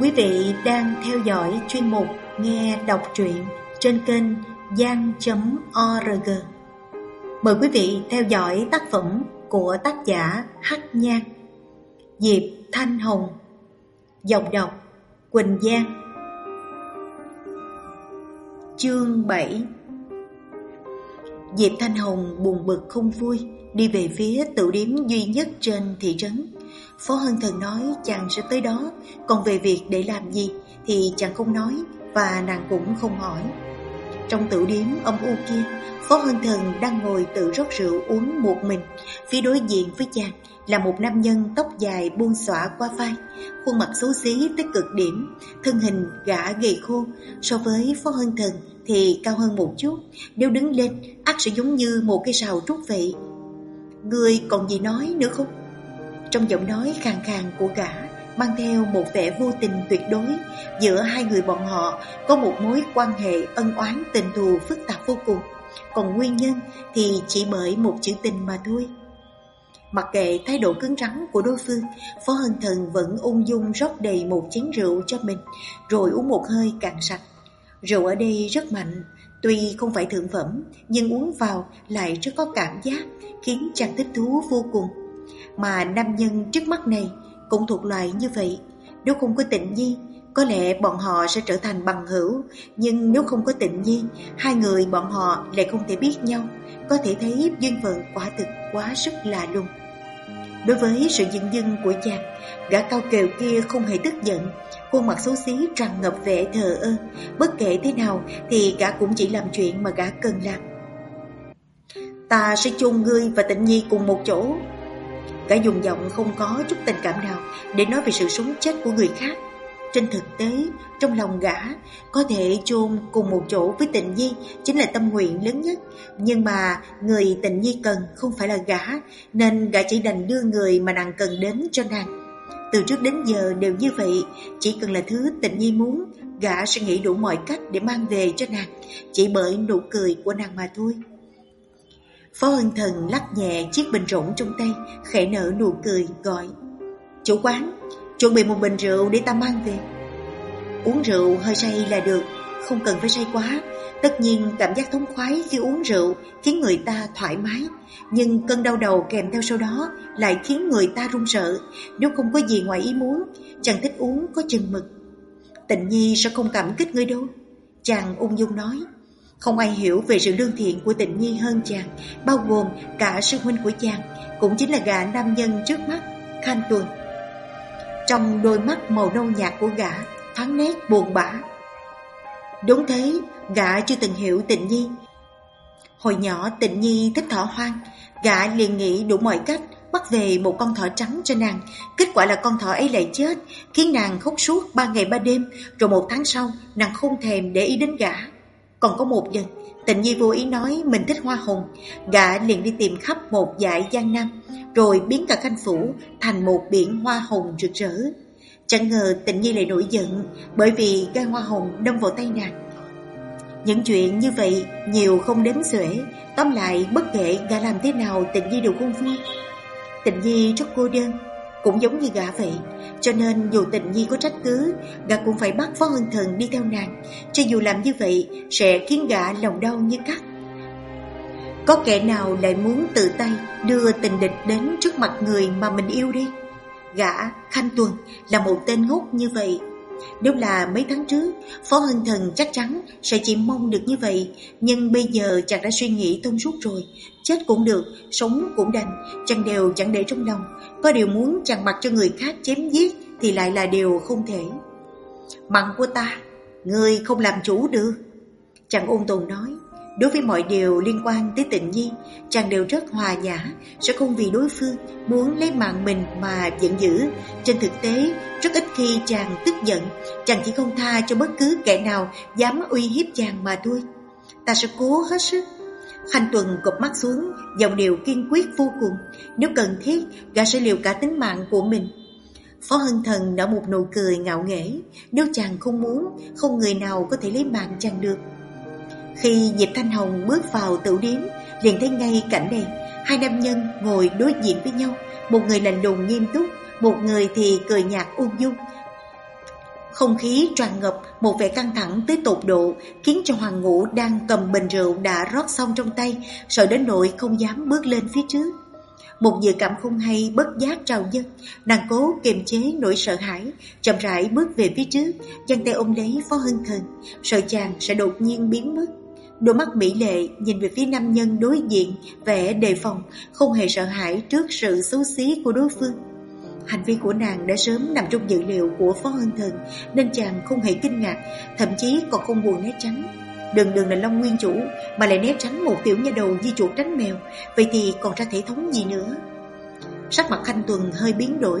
Quý vị đang theo dõi chuyên mục Nghe đọc truyện trên kênh gian.org. Mời quý vị theo dõi tác phẩm của tác giả Hắc Nhan, Diệp Thanh Hồng, giọng đọc Quỳnh Giang. Chương 7 Diệp Thanh Hồng buồn bực không vui, đi về phía tự điếm duy nhất trên thị trấn. Phó Hân Thần nói chàng sẽ tới đó, còn về việc để làm gì thì chàng không nói và nàng cũng không hỏi. Trong tử điếm âm u kia, Phó Hân Thần đang ngồi tự rót rượu uống một mình. Phía đối diện với chàng là một nam nhân tóc dài buông xõa qua vai, khuôn mặt xấu xí tới cực điểm, thân hình gã gầy khô. So với Phó Hân Thần thì cao hơn một chút, nếu đứng lên ắt sẽ giống như một cây sào trúc vậy. Người còn gì nói nữa không? Trong giọng nói khàn khàn của gã mang theo một vẻ vô tình tuyệt đối, giữa hai người bọn họ có một mối quan hệ ân oán tình thù phức tạp vô cùng. Còn nguyên nhân thì chỉ bởi một chữ tình mà thôi. Mặc kệ thái độ cứng rắn của đối phương, phó hân thần vẫn ung dung rót đầy một chén rượu cho mình, rồi uống một hơi cạn sạch. Rượu ở đây rất mạnh, tuy không phải thượng phẩm, nhưng uống vào lại rất có cảm giác, khiến chàng thích thú vô cùng mà nam nhân trước mắt này cũng thuộc loại như vậy. Nếu không có tịnh nhi, có lẽ bọn họ sẽ trở thành bằng hữu. Nhưng nếu không có tịnh nhi, hai người bọn họ lại không thể biết nhau. Có thể thấy duyên phận quả thực quá sức lạ lùng. Đối với sự dưng dưng của chàng, gã cao kèo kia không hề tức giận. Khuôn mặt xấu xí tràn ngập vẻ thờ ơ. Bất kể thế nào thì gã cũng chỉ làm chuyện mà gã cần làm. Ta sẽ chôn ngươi và tịnh nhi cùng một chỗ Cả dùng giọng không có chút tình cảm nào Để nói về sự sống chết của người khác. Trên thực tế, Trong lòng gã, Có thể chôn cùng một chỗ với tình nhi Chính là tâm nguyện lớn nhất. Nhưng mà người tình nhi cần Không phải là gã, Nên gã chỉ đành đưa người mà nàng cần đến cho nàng. Từ trước đến giờ đều như vậy, Chỉ cần là thứ tình nhi muốn, Gã sẽ nghĩ đủ mọi cách để mang về cho nàng, Chỉ bởi nụ cười của nàng mà thôi. Phó Hân Thần lắc nhẹ chiếc bình rỗng trong tay, khẽ nở nụ cười, gọi. Chủ quán, chuẩn bị một bình rượu để ta mang về. Uống rượu hơi say là được, không cần phải say quá. Tất nhiên cảm giác thống khoái khi uống rượu khiến người ta thoải mái. Nhưng cơn đau đầu kèm theo sau đó lại khiến người ta run sợ. Nếu không có gì ngoài ý muốn, chàng thích uống có chừng mực. Tịnh Nhi sẽ không cảm kích ngươi đâu. Chàng ung dung nói. Không ai hiểu về sự lương thiện của tịnh nhi hơn chàng, bao gồm cả sư huynh của chàng, cũng chính là gã nam nhân trước mắt, Khanh Tuần. Trong đôi mắt màu nâu nhạt của gã, thoáng nét buồn bã. Đúng thế, gã chưa từng hiểu tịnh nhi. Hồi nhỏ tịnh nhi thích thỏ hoang, gã liền nghĩ đủ mọi cách bắt về một con thỏ trắng cho nàng. Kết quả là con thỏ ấy lại chết, khiến nàng khóc suốt ba ngày ba đêm, rồi một tháng sau nàng không thèm để ý đến gã. Còn có một dân Tịnh Nhi vô ý nói mình thích hoa hồng, gã liền đi tìm khắp một dải giang nam, rồi biến cả khanh phủ thành một biển hoa hồng rực rỡ. Chẳng ngờ Tịnh Nhi lại nổi giận bởi vì gai hoa hồng đâm vào tay nàng. Những chuyện như vậy nhiều không đếm xuể, tóm lại bất kể gã làm thế nào Tịnh Nhi đều không vui. Tịnh Nhi rất cô đơn, cũng giống như gã vậy. Cho nên dù tình nhi có trách cứ, Gã cũng phải bắt Phó Hân Thần đi theo nàng. Cho dù làm như vậy, Sẽ khiến gã lòng đau như cắt. Có kẻ nào lại muốn tự tay Đưa tình địch đến trước mặt người mà mình yêu đi? Gã Khanh Tuần là một tên ngốc như vậy nếu là mấy tháng trước, Phó Hân Thần chắc chắn sẽ chỉ mong được như vậy, nhưng bây giờ chàng đã suy nghĩ thông suốt rồi, chết cũng được, sống cũng đành, chàng đều chẳng để trong lòng, có điều muốn chàng mặc cho người khác chém giết thì lại là điều không thể. Mặn của ta, người không làm chủ được. Chàng ôn tồn nói, Đối với mọi điều liên quan tới tình nhi, chàng đều rất hòa nhã, sẽ không vì đối phương muốn lấy mạng mình mà giận dữ. Trên thực tế, rất ít khi chàng tức giận, chàng chỉ không tha cho bất cứ kẻ nào dám uy hiếp chàng mà thôi. Ta sẽ cố hết sức. Khanh Tuần cụp mắt xuống, giọng điều kiên quyết vô cùng. Nếu cần thiết, gã sẽ liều cả tính mạng của mình. Phó Hân Thần nở một nụ cười ngạo nghễ. Nếu chàng không muốn, không người nào có thể lấy mạng chàng được. Khi Diệp Thanh Hồng bước vào tử điếm, liền thấy ngay cảnh này, hai nam nhân ngồi đối diện với nhau, một người lạnh lùng nghiêm túc, một người thì cười nhạt ung dung. Không khí tràn ngập một vẻ căng thẳng tới tột độ khiến cho Hoàng Ngũ đang cầm bình rượu đã rót xong trong tay, sợ đến nỗi không dám bước lên phía trước. Một dự cảm không hay bất giác trào dâng, nàng cố kiềm chế nỗi sợ hãi, chậm rãi bước về phía trước, chân tay ôm lấy Phó Hưng Thần, sợ chàng sẽ đột nhiên biến mất. Đôi mắt mỹ lệ nhìn về phía nam nhân đối diện, vẻ đề phòng, không hề sợ hãi trước sự xấu xí của đối phương. Hành vi của nàng đã sớm nằm trong dự liệu của Phó Hân Thần Nên chàng không hề kinh ngạc Thậm chí còn không buồn né tránh. Đường đường là Long Nguyên Chủ Mà lại né tránh một tiểu nha đầu di chuột tránh mèo Vậy thì còn ra thể thống gì nữa? Sắc mặt Khanh Tuần hơi biến đổi.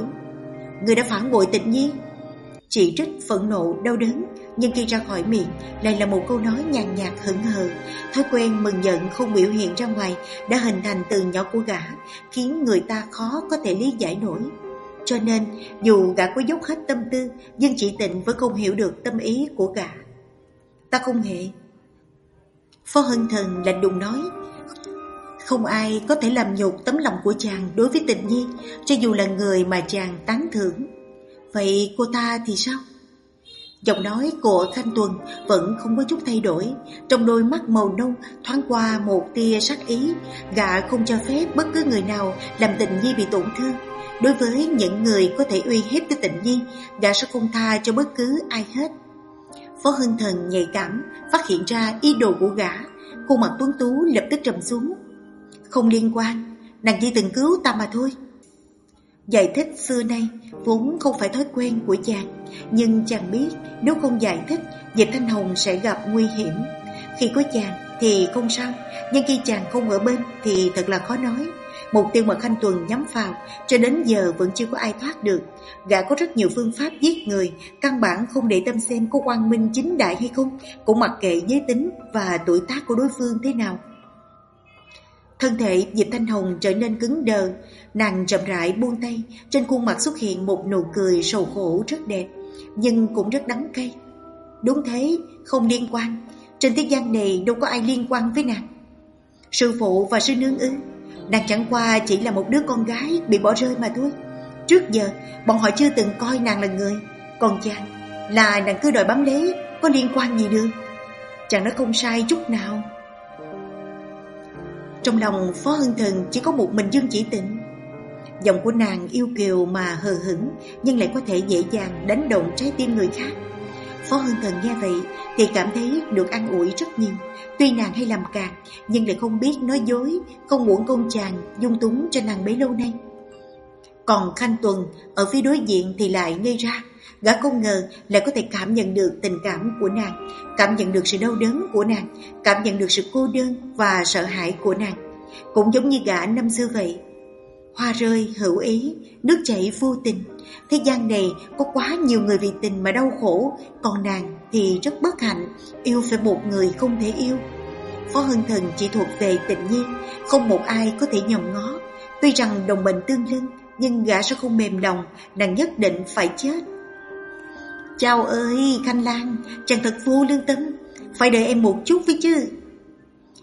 Người đã phản bội tịch nhi. Chỉ trích phẫn nộ đau đớn nhưng khi ra khỏi miệng, Lại là một câu nói nhàn nhạt hững hờ. Thói quen mừng giận không biểu hiện ra ngoài Đã hình thành từ nhỏ của gã, Khiến người ta khó có thể lý giải nổi. Cho nên, dù gã có dốc hết tâm tư, Nhưng chị tịnh vẫn không hiểu được tâm ý của gã. Ta không hề. Phó Hân Thần lạnh đùng nói, Không ai có thể làm nhục tấm lòng của chàng đối với tình nhi, Cho dù là người mà chàng tán thưởng. Vậy cô ta thì sao? Giọng nói của Khanh Tuần vẫn không có chút thay đổi Trong đôi mắt màu nâu thoáng qua một tia sắc ý Gã không cho phép bất cứ người nào làm tình nhi bị tổn thương Đối với những người có thể uy hiếp tới tịnh nhi, gã sẽ không tha cho bất cứ ai hết. Phó Hưng Thần nhạy cảm, phát hiện ra ý đồ của gã, khuôn mặt tuấn tú lập tức trầm xuống. Không liên quan, nàng chỉ từng cứu ta mà thôi. Giải thích xưa nay vốn không phải thói quen của chàng, nhưng chàng biết nếu không giải thích, Diệp Thanh Hồng sẽ gặp nguy hiểm. Khi có chàng thì không sao, nhưng khi chàng không ở bên thì thật là khó nói. Mục tiêu mà Khanh Tuần nhắm vào cho đến giờ vẫn chưa có ai thoát được. Gã có rất nhiều phương pháp giết người, căn bản không để tâm xem có quang minh chính đại hay không, cũng mặc kệ giới tính và tuổi tác của đối phương thế nào. Thân thể Diệp Thanh Hồng trở nên cứng đờ, nàng chậm rãi buông tay, trên khuôn mặt xuất hiện một nụ cười sầu khổ rất đẹp, nhưng cũng rất đắng cay. Đúng thế, không liên quan, trên thế gian này đâu có ai liên quan với nàng. Sư phụ và sư nương ư? Nàng chẳng qua chỉ là một đứa con gái bị bỏ rơi mà thôi Trước giờ bọn họ chưa từng coi nàng là người Còn chàng là nàng cứ đòi bám lấy Có liên quan gì được Chàng nói không sai chút nào trong lòng Phó Hưng Thần chỉ có một mình Dương Chỉ Tịnh Giọng của nàng yêu kiều mà hờ hững Nhưng lại có thể dễ dàng đánh động trái tim người khác Phó Hưng Thần nghe vậy thì cảm thấy được an ủi rất nhiều. Tuy nàng hay làm càng, nhưng lại không biết nói dối, không muốn công chàng dung túng cho nàng bấy lâu nay. Còn Khanh Tuần ở phía đối diện thì lại ngây ra. Gã không ngờ lại có thể cảm nhận được tình cảm của nàng, cảm nhận được sự đau đớn của nàng, cảm nhận được sự cô đơn và sợ hãi của nàng. Cũng giống như gã năm xưa vậy, Hoa rơi hữu ý, nước chảy vô tình. Thế gian này có quá nhiều người vì tình mà đau khổ, còn nàng thì rất bất hạnh, yêu phải một người không thể yêu. Phó Hưng Thần chỉ thuộc về tình nhiên, không một ai có thể nhòm ngó. Tuy rằng đồng bệnh tương lưng, nhưng gã sẽ không mềm lòng, nàng nhất định phải chết. Chào ơi, Khanh Lan, chàng thật vô lương tâm, phải đợi em một chút với chứ.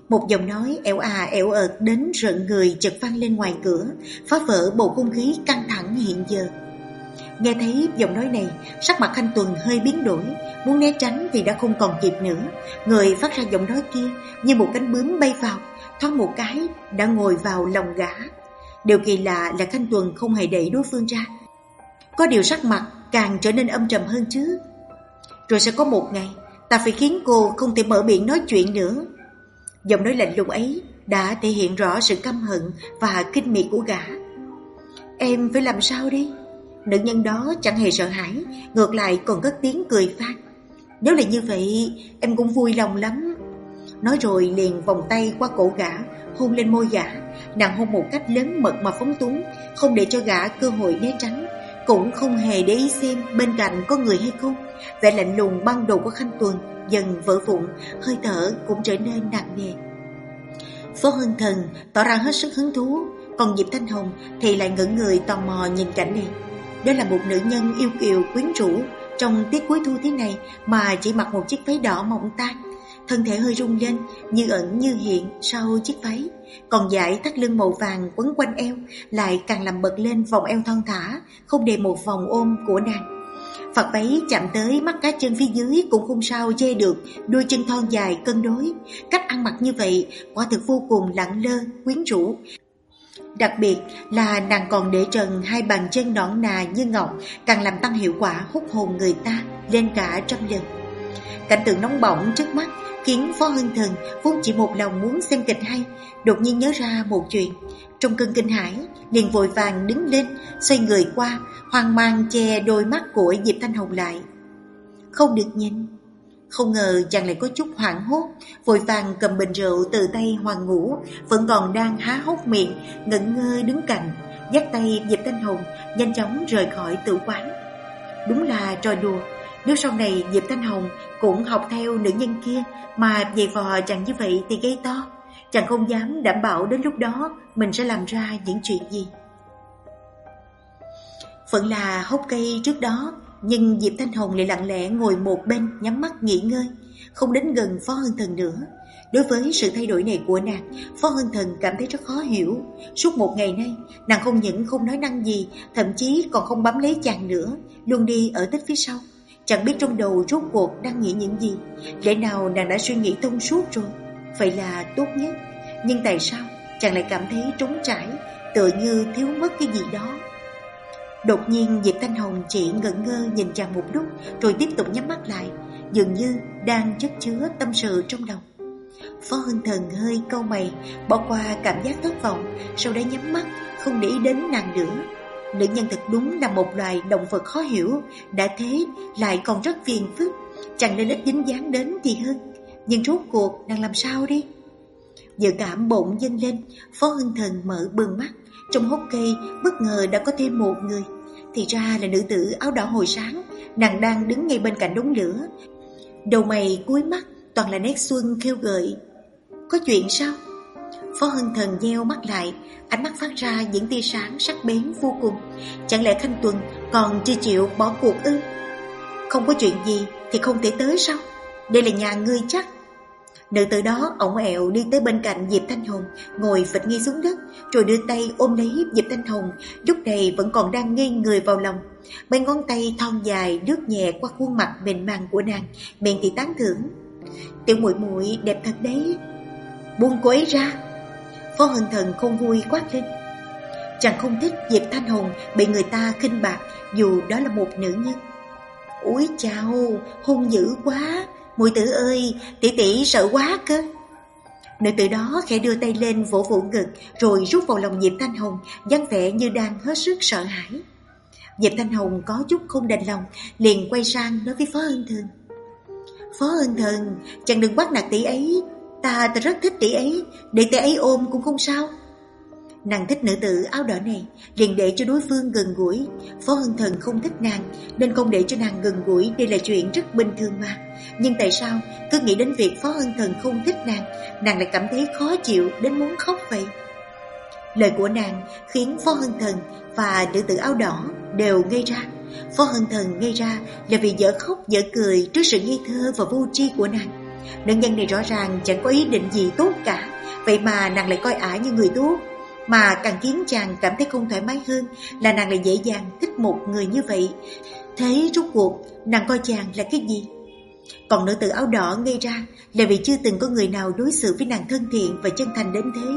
Một giọng nói ẻo à ẻo ợt đến rợn người chợt vang lên ngoài cửa, phá vỡ bầu không khí căng thẳng hiện giờ. Nghe thấy giọng nói này, sắc mặt Khanh Tuần hơi biến đổi, muốn né tránh thì đã không còn kịp nữa. Người phát ra giọng nói kia như một cánh bướm bay vào, thoáng một cái đã ngồi vào lòng gã. Điều kỳ lạ là Khanh Tuần không hề đẩy đối phương ra. Có điều sắc mặt càng trở nên âm trầm hơn chứ. Rồi sẽ có một ngày, ta phải khiến cô không thể mở miệng nói chuyện nữa. Giọng nói lạnh lùng ấy đã thể hiện rõ sự căm hận và kinh miệt của gã. Em phải làm sao đi? Nữ nhân đó chẳng hề sợ hãi, ngược lại còn cất tiếng cười phát Nếu là như vậy, em cũng vui lòng lắm. Nói rồi liền vòng tay qua cổ gã, hôn lên môi gã, nàng hôn một cách lớn mật mà phóng túng, không để cho gã cơ hội né tránh, cũng không hề để ý xem bên cạnh có người hay không. Vẻ lạnh lùng băng đồ của Khanh Tuần dần vỡ vụn, hơi thở cũng trở nên nặng nề. Phó Hân Thần tỏ ra hết sức hứng thú, còn Diệp Thanh Hồng thì lại ngẩn người tò mò nhìn cảnh này. Đó là một nữ nhân yêu kiều quyến rũ, trong tiết cuối thu thế này mà chỉ mặc một chiếc váy đỏ mỏng tan, thân thể hơi rung lên, như ẩn như hiện sau chiếc váy, còn dải thắt lưng màu vàng quấn quanh eo lại càng làm bật lên vòng eo thon thả, không để một vòng ôm của nàng. Phật váy chạm tới mắt cá chân phía dưới cũng không sao che được đôi chân thon dài cân đối. Cách ăn mặc như vậy quả thực vô cùng lặng lơ, quyến rũ. Đặc biệt là nàng còn để trần hai bàn chân nõn nà như ngọc càng làm tăng hiệu quả hút hồn người ta lên cả trăm lần. Cảnh tượng nóng bỏng trước mắt khiến Phó hưng Thần vốn chỉ một lòng muốn xem kịch hay, đột nhiên nhớ ra một chuyện. Trong cơn kinh hãi, liền vội vàng đứng lên, xoay người qua, hoang mang che đôi mắt của Diệp Thanh Hồng lại. Không được nhìn. Không ngờ chàng lại có chút hoảng hốt, vội vàng cầm bình rượu từ tay Hoàng Ngũ, vẫn còn đang há hốc miệng, ngẩn ngơ đứng cạnh, dắt tay Diệp Thanh Hồng nhanh chóng rời khỏi tử quán. Đúng là trò đùa, nếu sau này Diệp Thanh Hồng cũng học theo nữ nhân kia mà dày vò chàng như vậy thì gây to. Chàng không dám đảm bảo đến lúc đó mình sẽ làm ra những chuyện gì. Vẫn là hốc cây trước đó, nhưng Diệp Thanh Hồng lại lặng lẽ ngồi một bên nhắm mắt nghỉ ngơi, không đến gần Phó Hân Thần nữa. Đối với sự thay đổi này của nàng, Phó Hân Thần cảm thấy rất khó hiểu. Suốt một ngày nay, nàng không những không nói năng gì, thậm chí còn không bám lấy chàng nữa, luôn đi ở tích phía sau. Chẳng biết trong đầu rốt cuộc đang nghĩ những gì. Lẽ nào nàng đã suy nghĩ thông suốt rồi? Vậy là tốt nhất. Nhưng tại sao chàng lại cảm thấy trống trải, Tựa như thiếu mất cái gì đó? Đột nhiên, Diệp Thanh Hồng chỉ ngẩn ngơ nhìn chàng một lúc, Rồi tiếp tục nhắm mắt lại, Dường như đang chất chứa tâm sự trong lòng Phó Hưng Thần hơi câu mày, Bỏ qua cảm giác thất vọng, Sau đó nhắm mắt, Không để ý đến nàng nữa. Nữ nhân thật đúng là một loài động vật khó hiểu. Đã thế, lại còn rất phiền phức. Chẳng nên ít dính dáng đến thì hơn. Nhưng rốt cuộc đang làm sao đi? Dự cảm bỗng dâng lên. Phó Hưng Thần mở bừng mắt. Trong hốc cây, bất ngờ đã có thêm một người. Thì ra là nữ tử áo đỏ hồi sáng. Nàng đang đứng ngay bên cạnh đống lửa. Đầu mày cuối mắt, Toàn là nét xuân khêu gợi. Có chuyện sao? Phó hưng Thần gieo mắt lại, ánh mắt phát ra những tia sáng sắc bén vô cùng. Chẳng lẽ Khanh Tuần còn chưa chịu bỏ cuộc ư? Không có chuyện gì thì không thể tới sao? Đây là nhà ngươi chắc. Nữ tử đó ổng ẹo đi tới bên cạnh Diệp Thanh Hồng, ngồi phịch nghi xuống đất, rồi đưa tay ôm lấy Diệp Thanh Hồng, lúc này vẫn còn đang ngây người vào lòng. Mấy ngón tay thon dài Nước nhẹ qua khuôn mặt mềm màng của nàng, miệng thì tán thưởng. Tiểu muội muội đẹp thật đấy. Buông cô ấy ra. Phó Hân Thần không vui quát lên Chàng không thích Diệp Thanh Hồng bị người ta khinh bạc dù đó là một nữ nhân. Úi chào, hung dữ quá. Mùi tử ơi, tỷ tỷ sợ quá cơ. Nữ tử đó khẽ đưa tay lên vỗ vỗ ngực Rồi rút vào lòng Diệp Thanh Hồng dáng vẻ như đang hết sức sợ hãi. Diệp Thanh Hồng có chút không đành lòng Liền quay sang nói với Phó Hân Thần. Phó Hân Thần, chàng đừng bắt nạt tỷ ấy. Ta ta rất thích tỷ ấy, Để tỷ ấy ôm cũng không sao. Nàng thích nữ tử áo đỏ này, liền để cho đối phương gần gũi. Phó hưng Thần không thích nàng, Nên không để cho nàng gần gũi, Đây là chuyện rất bình thường mà. Nhưng tại sao, cứ nghĩ đến việc Phó hưng Thần không thích nàng Nàng lại cảm thấy khó chịu Đến muốn khóc vậy? Lời của nàng khiến Phó hưng Thần Và nữ tử áo đỏ đều ngây ra. Phó hưng Thần ngây ra Là vì dở khóc dở cười Trước sự nghi thơ và vô tri của nàng. Nữ nhân này rõ ràng chẳng có ý định gì tốt cả. Vậy mà nàng lại coi ả như người tốt Mà càng khiến chàng cảm thấy không thoải mái hơn Là nàng lại dễ dàng thích một người như vậy. Thế rốt cuộc, nàng coi chàng là cái gì? Còn nữ tử áo đỏ ngây ra Là vì chưa từng có người nào đối xử với nàng thân thiện và chân thành đến thế.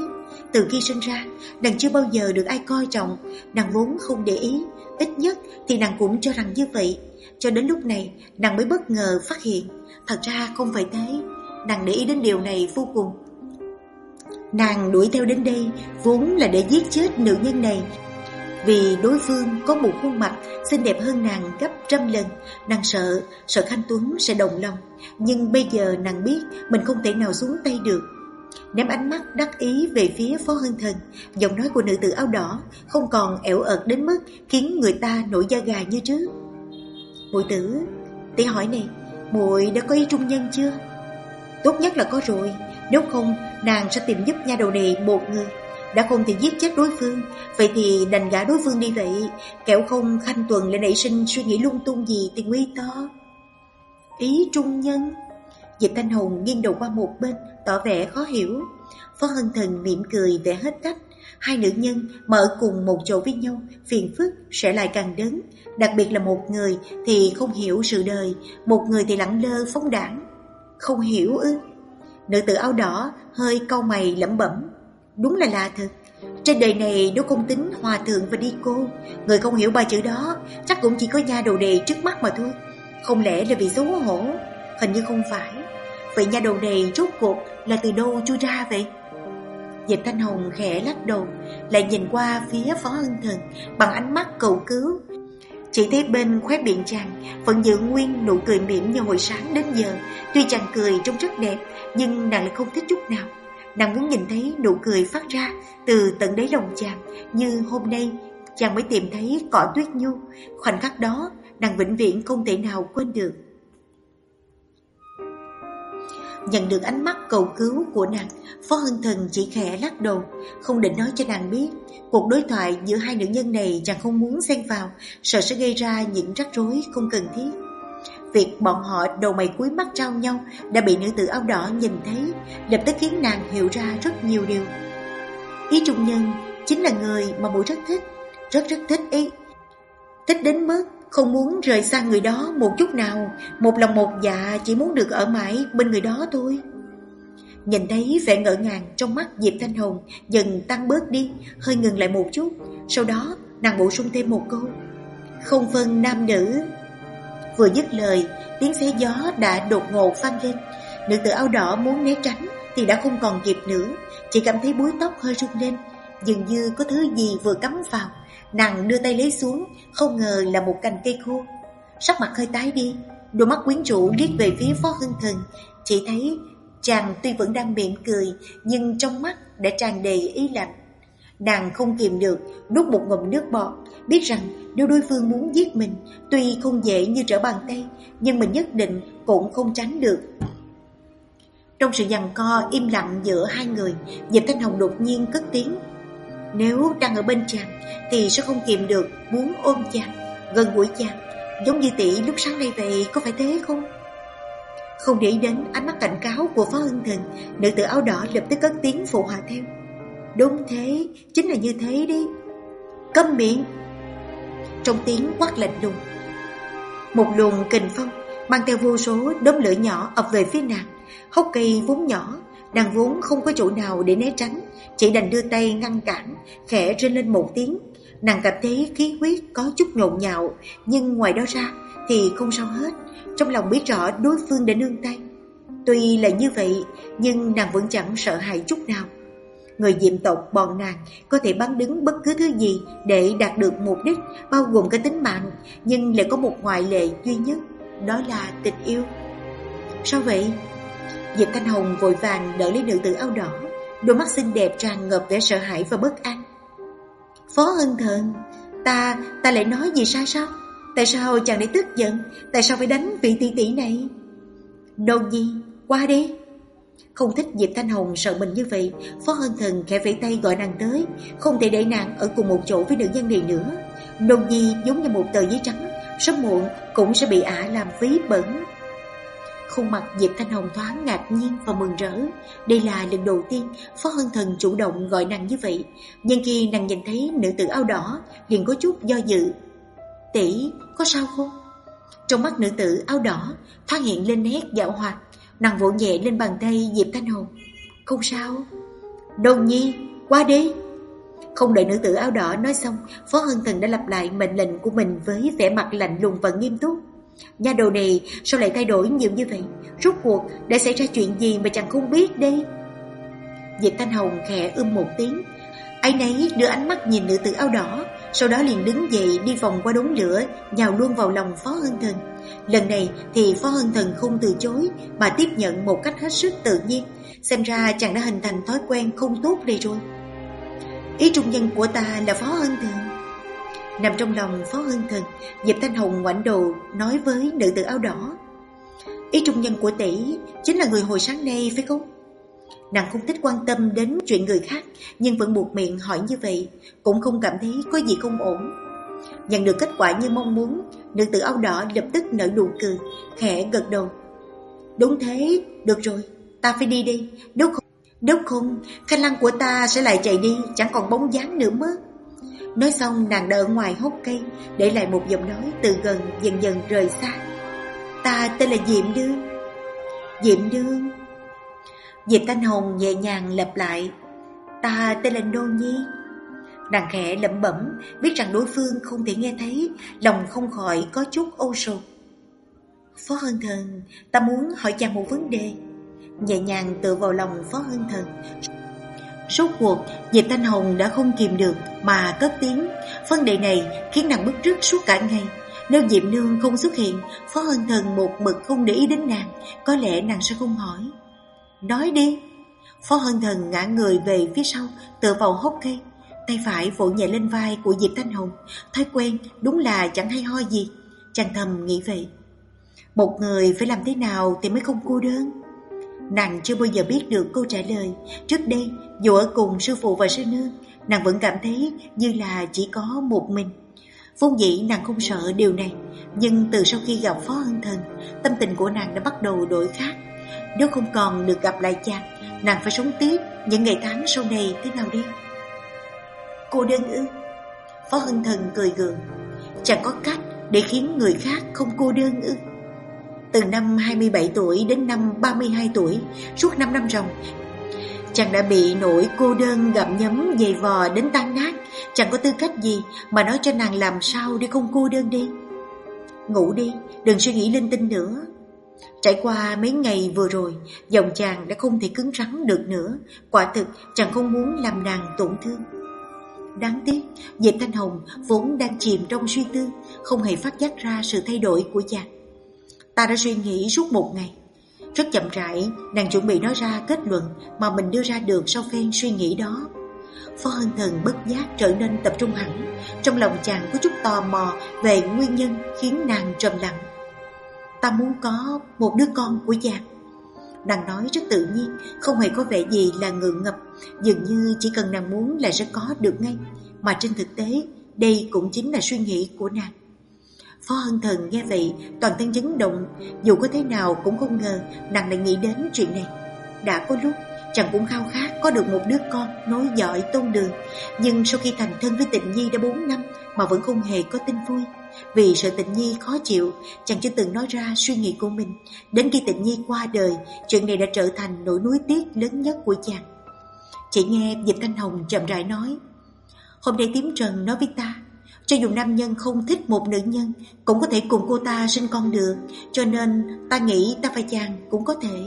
Từ khi sinh ra, Nàng chưa bao giờ được ai coi trọng. Nàng vốn không để ý. Ít nhất thì nàng cũng cho rằng như vậy. Cho đến lúc này, nàng mới bất ngờ phát hiện Thật ra không phải thế. Nàng để ý đến điều này vô cùng. Nàng đuổi theo đến đây Vốn là để giết chết nữ nhân này. Vì đối phương có một khuôn mặt Xinh đẹp hơn nàng gấp trăm lần, Nàng sợ Sợ Khanh Tuấn sẽ đồng lòng. Nhưng bây giờ nàng biết Mình không thể nào xuống tay được. Ném ánh mắt đắc ý về phía Phó Hân Thần, Giọng nói của nữ tử áo đỏ Không còn ẻo ợt đến mức Khiến người ta nổi da gà như trước. Bụi tử, Tỷ hỏi này muội đã có ý trung nhân chưa? Tốt nhất là có rồi, nếu không nàng sẽ tìm giúp nha đầu này một người. Đã không thì giết chết đối phương, vậy thì đành gả đối phương đi vậy, kẻo không khanh tuần lại nảy sinh suy nghĩ lung tung gì thì nguy to. Ý trung nhân Diệp Thanh Hùng nghiêng đầu qua một bên, tỏ vẻ khó hiểu. Phó Hân Thần mỉm cười vẻ hết cách, Hai nữ nhân mà ở cùng một chỗ với nhau, phiền phức sẽ lại càng lớn. Đặc biệt là một người thì không hiểu sự đời, một người thì lẳng lơ phóng đảng. Không hiểu ư? Nữ tử áo đỏ hơi cau mày lẩm bẩm. Đúng là lạ thật. Trên đời này nếu không tính hòa thượng và đi cô, người không hiểu ba chữ đó chắc cũng chỉ có nha đồ đề trước mắt mà thôi. Không lẽ là vì xấu hổ? Hình như không phải. Vậy nha đầu đề rốt cuộc là từ đâu chui ra vậy? Diệp Thanh Hồng khẽ lắc đầu, lại nhìn qua phía Phó Hân Thần bằng ánh mắt cầu cứu. Chỉ thấy bên khóe miệng chàng vẫn giữ nguyên nụ cười mỉm như hồi sáng đến giờ. Tuy chàng cười trông rất đẹp, nhưng nàng lại không thích chút nào. Nàng muốn nhìn thấy nụ cười phát ra từ tận đáy lòng chàng, như hôm nay chàng mới tìm thấy cỏ tuyết nhu. Khoảnh khắc đó, nàng vĩnh viễn không thể nào quên được. Nhận được ánh mắt cầu cứu của nàng, Phó Hân Thần chỉ khẽ lắc đầu, không định nói cho nàng biết. Cuộc đối thoại giữa hai nữ nhân này chàng không muốn xen vào, sợ sẽ gây ra những rắc rối không cần thiết. Việc bọn họ đầu mày cuối mắt trao nhau đã bị nữ tử áo đỏ nhìn thấy, lập tức khiến nàng hiểu ra rất nhiều điều. Ý trung nhân chính là người mà mũi rất thích, rất rất thích ý. Thích đến mức không muốn rời xa người đó một chút nào, một lòng một dạ chỉ muốn được ở mãi bên người đó thôi. Nhìn thấy vẻ ngỡ ngàng trong mắt Diệp Thanh Hồng dần tăng bớt đi, hơi ngừng lại một chút, sau đó nàng bổ sung thêm một câu. Không phân nam nữ. Vừa dứt lời, tiếng xé gió đã đột ngột vang lên. Nữ tử áo đỏ muốn né tránh thì đã không còn kịp nữa, chỉ cảm thấy búi tóc hơi rung lên, dường như có thứ gì vừa cắm vào. Nàng đưa tay lấy xuống, không ngờ là một cành cây khô. Sắc mặt hơi tái đi, đôi mắt quyến rũ liếc về phía Phó Hưng Thần, chỉ thấy chàng tuy vẫn đang mỉm cười, nhưng trong mắt đã tràn đầy ý lạnh. Nàng không kìm được, đút một ngụm nước bọt, biết rằng nếu đối phương muốn giết mình, tuy không dễ như trở bàn tay, nhưng mình nhất định cũng không tránh được. Trong sự giằng co im lặng giữa hai người, Diệp Thanh Hồng đột nhiên cất tiếng. Nếu đang ở bên chàng, Thì sẽ không kìm được muốn ôm chàng, Gần gũi chàng. Giống như tỷ lúc sáng nay vậy, có phải thế không? Không để đến ánh mắt cảnh cáo của Phó Hưng Thần, Nữ tử áo đỏ lập tức cất tiếng phụ hòa theo. Đúng thế, Chính là như thế đi. Câm miệng. Trong tiếng quát lạnh lùng. Một luồng kình phong Mang theo vô số đốm lửa nhỏ ập về phía nàng, Hốc cây vốn nhỏ Nàng vốn không có chỗ nào để né tránh, Chỉ đành đưa tay ngăn cản, Khẽ rên lên một tiếng. Nàng cảm thấy khí huyết có chút nhộn nhạo, Nhưng ngoài đó ra thì không sao hết. Trong lòng biết rõ đối phương đã nương tay. Tuy là như vậy, Nhưng nàng vẫn chẳng sợ hãi chút nào. Người diệm tộc bọn nàng Có thể bắn đứng bất cứ thứ gì Để đạt được mục đích, Bao gồm cả tính mạng, Nhưng lại có một ngoại lệ duy nhất, Đó là tình yêu. Sao vậy? Diệp Thanh Hồng vội vàng đỡ lấy nữ tử áo đỏ, đôi mắt xinh đẹp tràn ngập vẻ sợ hãi và bất an. Phó Hân Thần, ta, ta lại nói gì sai sao? Tại sao chàng lại tức giận? Tại sao phải đánh vị tỷ tỷ này? Đồn gì? Qua đi. Không thích Diệp Thanh Hồng sợ mình như vậy, Phó Hân Thần khẽ vẫy tay gọi nàng tới, không thể để nàng ở cùng một chỗ với nữ nhân này nữa. Đồn gì giống như một tờ giấy trắng, sớm muộn cũng sẽ bị ả làm phí bẩn. Khuôn mặt Diệp Thanh Hồng thoáng ngạc nhiên và mừng rỡ. Đây là lần đầu tiên Phó Hân Thần chủ động gọi nàng như vậy. Nhưng khi nàng nhìn thấy nữ tử áo đỏ, liền có chút do dự. Tỷ, có sao không? Trong mắt nữ tử áo đỏ thoáng hiện lên nét dạo hoạt. Nàng vỗ nhẹ lên bàn tay Diệp Thanh Hồng. Không sao. Đồng nhi, qua đi. Không đợi nữ tử áo đỏ nói xong, Phó Hân Thần đã lặp lại mệnh lệnh của mình với vẻ mặt lạnh lùng và nghiêm túc. Nhà đầu này sao lại thay đổi nhiều như vậy? Rốt cuộc đã xảy ra chuyện gì mà chẳng không biết đi? Diệp Thanh Hồng khẽ ưm một tiếng. Ấy nấy đưa ánh mắt nhìn nữ tử áo đỏ, Sau đó liền đứng dậy đi vòng qua đống lửa, Nhào luôn vào lòng Phó Hân Thần. Lần này thì Phó Hân Thần không từ chối, Mà tiếp nhận một cách hết sức tự nhiên. Xem ra chàng đã hình thành thói quen không tốt đây rồi. Ý trung nhân của ta là Phó Hân Thần. Nằm trong lòng Phó Hưng Thần Diệp Thanh Hồng ngoảnh đầu nói với nữ tử áo đỏ. Ý trung nhân của tỷ Chính là người hồi sáng nay phải không? Nàng không thích quan tâm đến chuyện người khác Nhưng vẫn buộc miệng hỏi như vậy Cũng không cảm thấy có gì không ổn. Nhận được kết quả như mong muốn Nữ tử áo đỏ lập tức nở nụ cười Khẽ gật đầu. Đúng thế, được rồi Ta phải đi đi Nếu không Nếu không, khanh lăng của ta sẽ lại chạy đi, chẳng còn bóng dáng nữa mất. Nói xong nàng đỡ ngoài hốc cây, để lại một giọng nói từ gần dần dần rời xa. Ta tên là Diệm Đương. Diệm Đương. Diệp Thanh Hồng nhẹ nhàng lặp lại. Ta tên là Nô Nhi. Nàng khẽ lẩm bẩm, biết rằng đối phương không thể nghe thấy, lòng không khỏi có chút ô sầu. Phó Hân Thần, ta muốn hỏi chàng một vấn đề. Nhẹ nhàng tự vào lòng Phó Hân Thần. Rốt cuộc, Diệp Thanh Hồng đã không kìm được mà cất tiếng. Vấn đề này khiến nàng bức rứt suốt cả ngày. Nếu Diệp Nương không xuất hiện, Phó Hân Thần một mực không để ý đến nàng, có lẽ nàng sẽ không hỏi. Nói đi. Phó Hân Thần ngã người về phía sau, tựa vào hốc cây. Tay phải vỗ nhẹ lên vai của Diệp Thanh Hồng. Thói quen, đúng là chẳng hay ho gì. Chàng thầm nghĩ vậy. Một người phải làm thế nào thì mới không cô đơn? Nàng chưa bao giờ biết được câu trả lời. Trước đây, dù ở cùng sư phụ và sư nương, nàng vẫn cảm thấy như là chỉ có một mình. Vốn dĩ nàng không sợ điều này, nhưng từ sau khi gặp Phó Hân Thần, tâm tình của nàng đã bắt đầu đổi khác. Nếu không còn được gặp lại chàng, nàng phải sống tiếp những ngày tháng sau này thế nào đi? Cô đơn ư? Phó Hân Thần cười gượng. Chẳng có cách để khiến người khác không cô đơn ư? Từ năm 27 tuổi đến năm 32 tuổi, suốt 5 năm ròng, chàng đã bị nỗi cô đơn gặm nhấm dày vò đến tan nát. Chẳng có tư cách gì mà nói cho nàng làm sao để không cô đơn đi. Ngủ đi, đừng suy nghĩ linh tinh nữa. Trải qua mấy ngày vừa rồi, dòng chàng đã không thể cứng rắn được nữa. Quả thực chàng không muốn làm nàng tổn thương. Đáng tiếc, Diệp Thanh Hồng vốn đang chìm trong suy tư, không hề phát giác ra sự thay đổi của chàng. Ta đã suy nghĩ suốt một ngày. Rất chậm rãi, nàng chuẩn bị nói ra kết luận mà mình đưa ra được sau phen suy nghĩ đó. Phó Hân Thần bất giác trở nên tập trung hẳn, trong lòng chàng có chút tò mò về nguyên nhân khiến nàng trầm lặng. Ta muốn có một đứa con của chàng. Nàng nói rất tự nhiên, không hề có vẻ gì là ngượng ngập, dường như chỉ cần nàng muốn là sẽ có được ngay, mà trên thực tế đây cũng chính là suy nghĩ của nàng. Phó Hân Thần nghe vậy, toàn thân chấn động. Dù có thế nào cũng không ngờ Nàng lại nghĩ đến chuyện này. Đã có lúc chàng cũng khao khát Có được một đứa con nối dõi tôn đường. Nhưng sau khi thành thân với tịnh nhi đã 4 năm Mà vẫn không hề có tin vui. Vì sợ tịnh nhi khó chịu, Chàng chưa từng nói ra suy nghĩ của mình. Đến khi tịnh nhi qua đời, Chuyện này đã trở thành nỗi nuối tiếc lớn nhất của chàng. Chỉ nghe Diệp Thanh Hồng chậm rãi nói, Hôm nay Tiếm Trần nói với ta cho dù nam nhân không thích một nữ nhân, Cũng có thể cùng cô ta sinh con được. Cho nên ta nghĩ ta và chàng cũng có thể.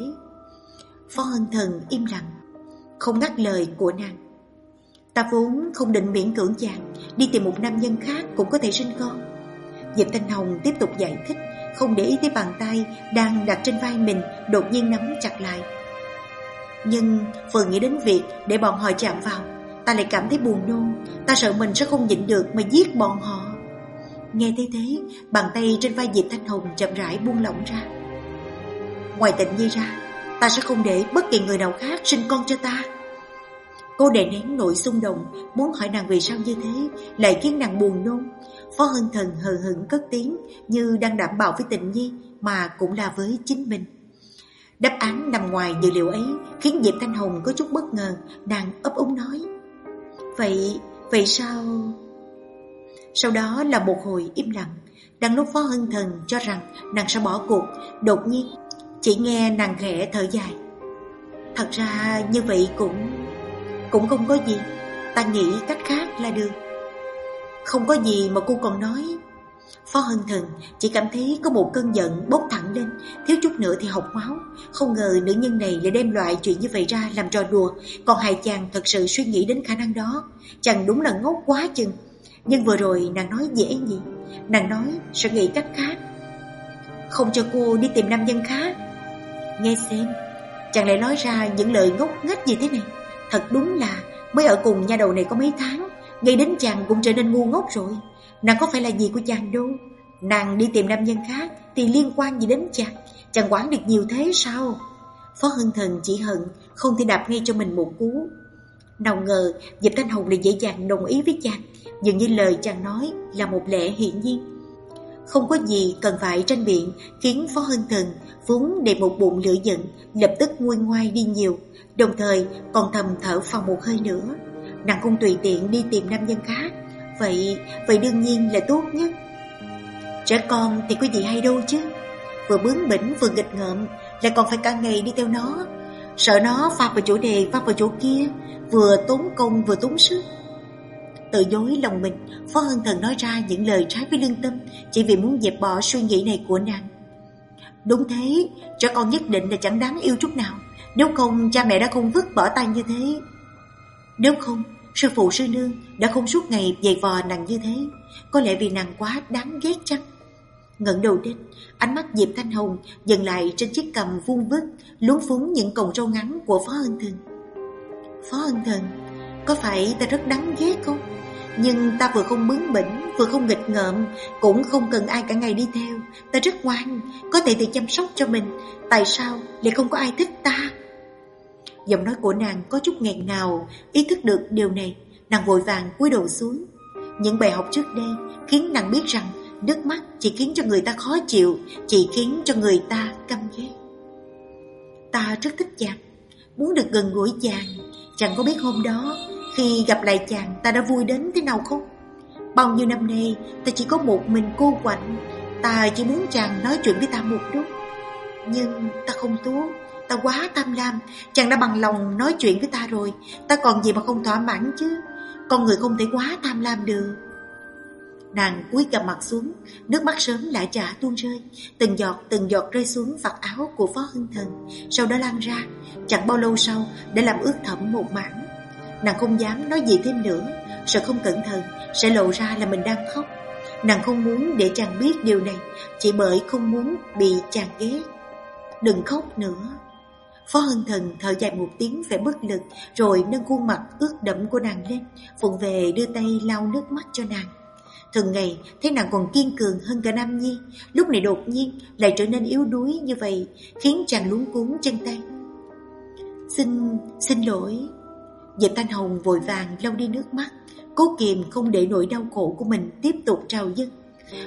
Phó Hân Thần im lặng, Không ngắt lời của nàng. Ta vốn không định miễn cưỡng chàng, Đi tìm một nam nhân khác cũng có thể sinh con. Diệp Thanh Hồng tiếp tục giải thích, Không để ý tới bàn tay Đang đặt trên vai mình, Đột nhiên nắm chặt lại. Nhưng vừa nghĩ đến việc Để bọn họ chạm vào Ta lại cảm thấy buồn nôn. Ta sợ mình sẽ không nhịn được mà giết bọn họ. Nghe thấy thế, Bàn tay trên vai Diệp Thanh Hồng chậm rãi buông lỏng ra. Ngoài tịnh nhi ra, Ta sẽ không để bất kỳ người nào khác sinh con cho ta. Cô đè nén nội xung động, Muốn hỏi nàng vì sao như thế, Lại khiến nàng buồn nôn. Phó Hân Thần hờ hững cất tiếng, Như đang đảm bảo với tịnh nhi, Mà cũng là với chính mình. Đáp án nằm ngoài dự liệu ấy, Khiến Diệp Thanh Hồng có chút bất ngờ, Nàng ấp úng nói. Vậy, vậy sao? Sau đó là một hồi im lặng. Đang lúc Phó Hân Thần cho rằng nàng sẽ bỏ cuộc Đột nhiên chỉ nghe nàng khẽ thở dài. Thật ra như vậy cũng Cũng không có gì. Ta nghĩ cách khác là được. Không có gì mà cô còn nói. Phó Hân Thần chỉ cảm thấy có một cơn giận bốc thẳng lên, thiếu chút nữa thì học máu. Không ngờ nữ nhân này lại đem loại chuyện như vậy ra làm trò đùa, còn hai chàng thật sự suy nghĩ đến khả năng đó. Chàng đúng là ngốc quá chừng. Nhưng vừa rồi nàng nói dễ gì? Nàng nói sẽ nghĩ cách khác. Không cho cô đi tìm nam nhân khác. Nghe xem, chàng lại nói ra những lời ngốc nghếch gì thế này. Thật đúng là mới ở cùng nhà đầu này có mấy tháng, ngay đến chàng cũng trở nên ngu ngốc rồi. Nàng có phải là gì của chàng đâu. Nàng đi tìm nam nhân khác Thì liên quan gì đến chàng? Chàng quản được nhiều thế sao? Phó hưng Thần chỉ hận, Không thể đạp ngay cho mình một cú. Nào ngờ, Diệp Thanh Hồng lại dễ dàng đồng ý với chàng, Dường như lời chàng nói là một lẽ hiển nhiên. Không có gì cần phải tranh biện, Khiến Phó hưng Thần vốn để một bụng lửa giận, Lập tức nguôi ngoai đi nhiều, Đồng thời còn thầm thở phòng một hơi nữa. Nàng không tùy tiện đi tìm nam nhân khác Vậy, vậy đương nhiên là tốt nhất. Trẻ con thì có gì hay đâu chứ? Vừa bướng bỉnh vừa nghịch ngợm Lại còn phải cả ngày đi theo nó. Sợ nó phạt vào chỗ đề phạt vào chỗ kia Vừa tốn công vừa tốn sức. Tự dối lòng mình Phó Hân Thần nói ra những lời trái với lương tâm Chỉ vì muốn dẹp bỏ suy nghĩ này của nàng. Đúng thế Trẻ con nhất định là chẳng đáng yêu chút nào Nếu không cha mẹ đã không vứt bỏ tay như thế. Nếu không Sư phụ sư nương đã không suốt ngày dày vò nàng như thế. Có lẽ vì nàng quá đáng ghét chăng? Ngẩng đầu lên, ánh mắt Diệp Thanh Hồng dừng lại trên chiếc cầm vuông vức, luống phúng những cọng râu ngắn của Phó Ân Thần. Phó Ân Thần, có phải ta rất đáng ghét không? Nhưng ta vừa không bướng bỉnh, vừa không nghịch ngợm, cũng không cần ai cả ngày đi theo. Ta rất ngoan, có thể tự chăm sóc cho mình. Tại sao lại không có ai thích ta? Giọng nói của nàng có chút nghẹn ngào, Ý thức được điều này, Nàng vội vàng cúi đầu xuống. Những bài học trước đây khiến nàng biết rằng Nước mắt chỉ khiến cho người ta khó chịu, Chỉ khiến cho người ta căm ghét. Ta rất thích chàng, Muốn được gần gũi chàng. Chàng có biết hôm đó, Khi gặp lại chàng, ta đã vui đến thế nào không? Bao nhiêu năm nay, Ta chỉ có một mình cô quạnh, Ta chỉ muốn chàng nói chuyện với ta một lúc. Nhưng ta không tốt. Ta quá tham lam, Chàng đã bằng lòng nói chuyện với ta rồi, Ta còn gì mà không thỏa mãn chứ? Con người không thể quá tham lam được. Nàng cúi gằm mặt xuống, Nước mắt sớm lại trả tuôn rơi, Từng giọt từng giọt rơi xuống vạt áo của Phó Hưng Thần, Sau đó lan ra, Chẳng bao lâu sau đã làm ướt thẩm một mảng. Nàng không dám nói gì thêm nữa, Sợ không cẩn thận, Sẽ lộ ra là mình đang khóc. Nàng không muốn để chàng biết điều này, Chỉ bởi không muốn bị chàng ghét. Đừng khóc nữa. Phó Hân Thần thở dài một tiếng vẻ bất lực Rồi nâng khuôn mặt ướt đẫm của nàng lên Phụng về đưa tay lau nước mắt cho nàng. Thường ngày thấy nàng còn kiên cường hơn cả Nam Nhi Lúc này đột nhiên lại trở nên yếu đuối như vậy Khiến chàng luống cuống chân tay. Xin, xin lỗi. Diệp Thanh Hồng vội vàng lau đi nước mắt Cố kiềm không để nỗi đau khổ của mình tiếp tục trào dâng.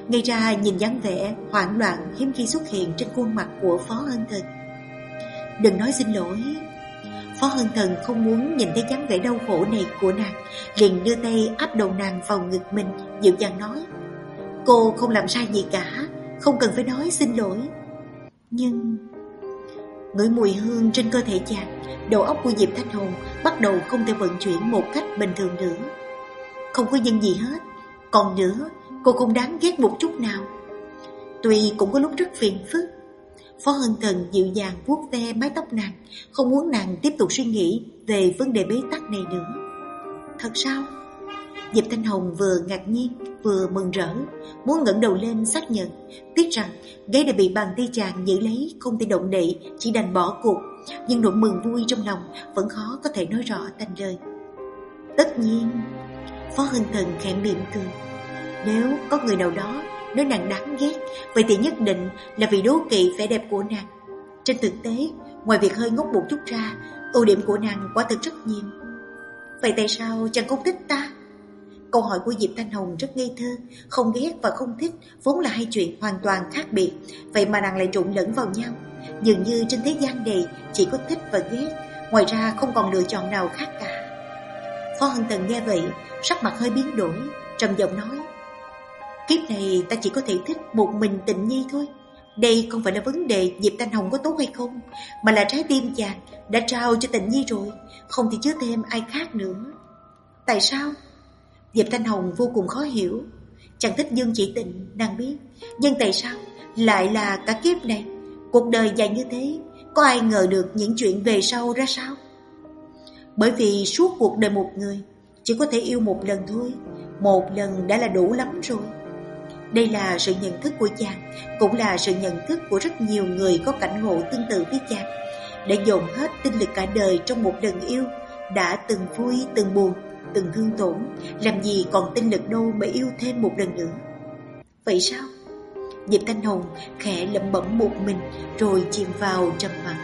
Ngay ra nhìn dáng vẻ hoảng loạn hiếm khi xuất hiện trên khuôn mặt của Phó Hân Thần Đừng nói xin lỗi. Phó Hân Thần không muốn nhìn thấy dáng vẻ đau khổ này của nàng, liền đưa tay áp đầu nàng vào ngực mình, Dịu dàng nói, Cô không làm sai gì cả, Không cần phải nói xin lỗi. Nhưng Ngửi mùi hương trên cơ thể chàng, Đầu óc của Diệp Thanh Hồn Bắt đầu không thể vận chuyển một cách bình thường nữa. Không có nhân gì hết, Còn nữa, Cô không đáng ghét một chút nào. Tuy cũng có lúc rất phiền phức Phó Hân Thần dịu dàng vuốt ve mái tóc nàng, Không muốn nàng tiếp tục suy nghĩ Về vấn đề bế tắc này nữa. Thật sao? Diệp Thanh Hồng vừa ngạc nhiên, Vừa mừng rỡ, Muốn ngẩng đầu lên xác nhận, Tiếc rằng gáy đã bị bàn tay chàng giữ lấy, Không thể động đậy, Chỉ đành bỏ cuộc. Nhưng nỗi mừng vui trong lòng Vẫn khó có thể nói rõ thành lời. Tất nhiên Phó Hân Thần khẽ miệng cười. Nếu có người nào đó nếu nàng đáng ghét, Vậy thì nhất định là vì đố kỵ vẻ đẹp của nàng. Trên thực tế, Ngoài việc hơi ngốc một chút ra, Ưu điểm của nàng quả thực rất nhiều. Vậy tại sao chàng không thích ta? Câu hỏi của Diệp Thanh Hồng rất ngây thơ, Không ghét và không thích Vốn là hai chuyện hoàn toàn khác biệt, Vậy mà nàng lại trộn lẫn vào nhau. Dường như trên thế gian này Chỉ có thích và ghét, Ngoài ra không còn lựa chọn nào khác cả. Phó Hân Tần nghe vậy, Sắc mặt hơi biến đổi, Trầm giọng nói Kiếp này ta chỉ có thể thích một mình tịnh nhi thôi. Đây không phải là vấn đề Diệp Thanh Hồng có tốt hay không Mà là trái tim chàng đã trao cho tịnh nhi rồi Không thì chứa thêm ai khác nữa. Tại sao? Diệp Thanh Hồng vô cùng khó hiểu. Chàng thích Dương Chỉ Tịnh, nàng biết. Nhưng tại sao lại là cả kiếp này? Cuộc đời dài như thế Có ai ngờ được những chuyện về sau ra sao? Bởi vì suốt cuộc đời một người Chỉ có thể yêu một lần thôi. Một lần đã là đủ lắm rồi đây là sự nhận thức của chàng, cũng là sự nhận thức của rất nhiều người có cảnh ngộ tương tự với chàng. Đã dồn hết tinh lực cả đời trong một lần yêu, đã từng vui, từng buồn, từng thương tổn, làm gì còn tinh lực đâu mà yêu thêm một lần nữa. Vậy sao? Diệp Thanh Hồng khẽ lẩm bẩm một mình rồi chìm vào trầm mặc.